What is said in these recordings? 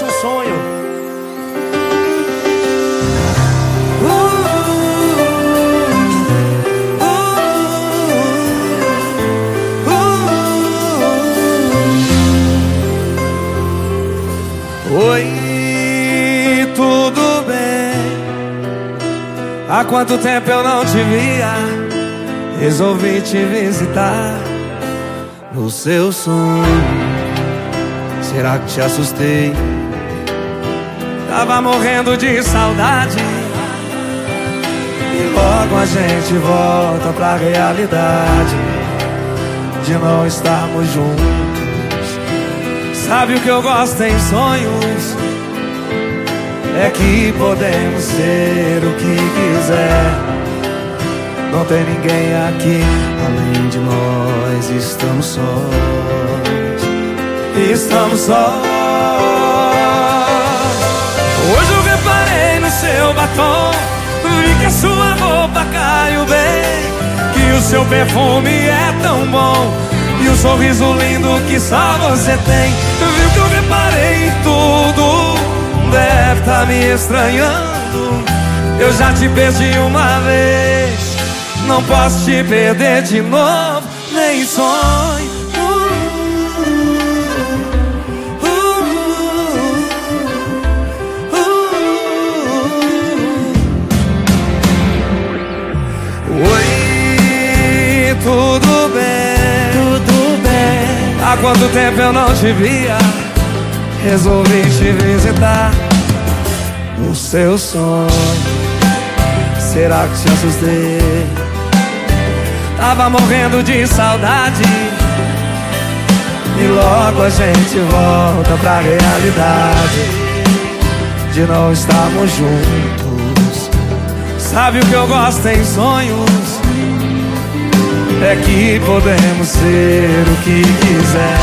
fosse um sonho. Oi, tudo bem? Há quanto tempo eu não te via? Resolvi te visitar no seu sonho. Será que te assustei? Tava morrendo de saudade. E logo a gente volta pra realidade de não estarmos juntos. Sabe o que eu gosto em sonhos? É que podemos ser o que quiser. Não tem ninguém aqui além de nós. Estamos sós. Estamos sós. Hoje eu reparei no seu batom. Vi que a sua roupa caiu bem. Que o seu perfume é tão bom. E o sorriso lindo que só você tem. Viu que eu reparei em tudo deve tá me estranhando. Eu já te perdi uma vez, não posso te perder de novo, nem sonho. Quanto tempo eu não te via? Resolvi te visitar no seu sonho. Será que te assustei? Tava morrendo de saudade. E logo a gente volta pra realidade de não estarmos juntos. Sabe o que eu gosto em sonhos? É que podemos ser o que quiser.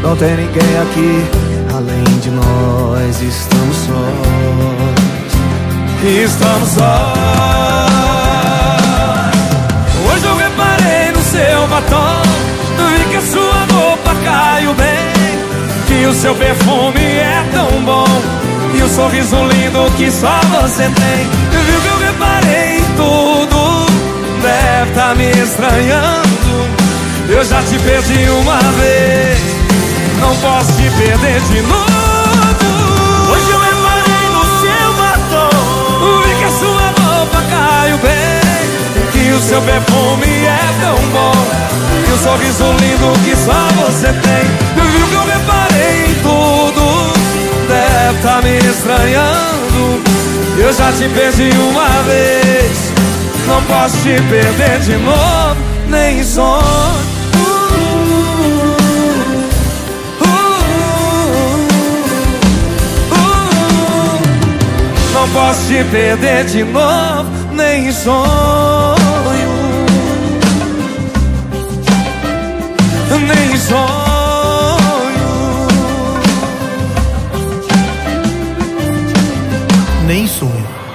Não tem ninguém aqui além de nós. Estamos sós. Estamos sós. Hoje eu reparei no seu batom. Vi que a sua roupa caiu bem. Que o seu perfume é tão bom. E o sorriso lindo que só você tem. Estranhando. Eu já te perdi uma vez não posso te perder de novo. Hoje eu reparei no seu batom, vi que a sua roupa caiu bem, que o seu perfume é tão bom, e o sorriso lindo que só você tem. Viu que eu reparei em tudo, deve tá me estranhando. Eu já te perdi uma vez, não posso te perder de novo, nem sonho. Não posso te perder de novo, nem sonho. Nem sonho. Nem sonho.